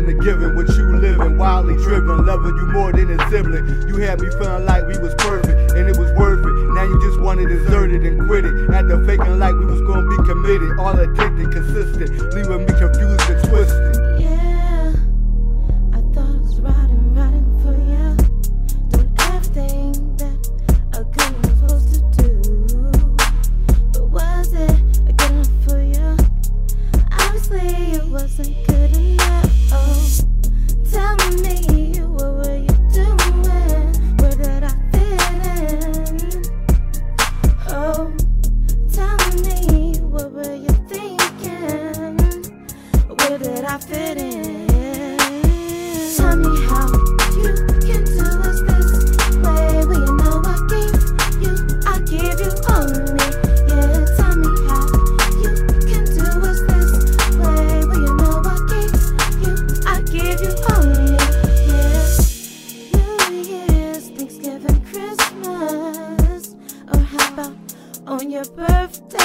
willing to give what you living, wildly driven, loving you more than a sibling. You had me feeling like we was perfect, and it was worth it. Now you just wanna desert it and quit it. After faking like we was gonna be committed, all addicted, consistent, leaving me confused and twisted. I fit in? Tell me how you can do us this way. Well, you know I gave you, I give you all of me. Yeah, tell me how you can do this way. You know I gave you, I you all of me. Yeah, New Year's, Thanksgiving, Christmas, or on your birthday?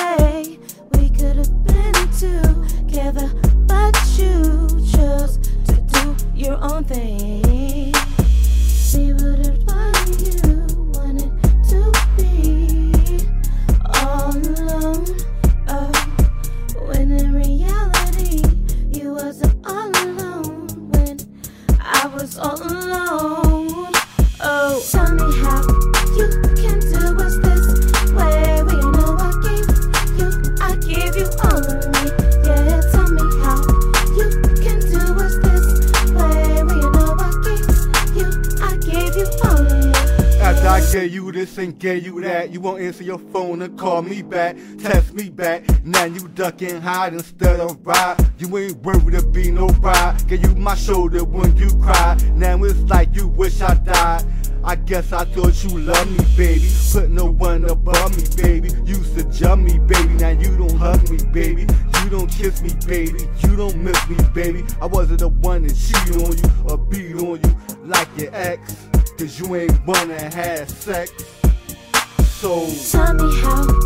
Your own thing. See what wanted to be all alone. Oh, when in reality you wasn't all alone. When I was all alone. Oh, tell me I gave you this and gave you that, you won't answer your phone and call me back, text me back. Now you duck and hide instead of ride. You ain't worthy to be no bride. Gave you my shoulder when you cried. Now it's like you wish I died. I guess I thought you loved me, baby. Put no one above me, baby. Used to jump me, baby. Now you don't hug me, baby. You don't kiss me, baby. You don't miss me, baby. I wasn't the one that cheat on you or beat on you like your ex. Cause you ain't wanna have sex. So Tell me how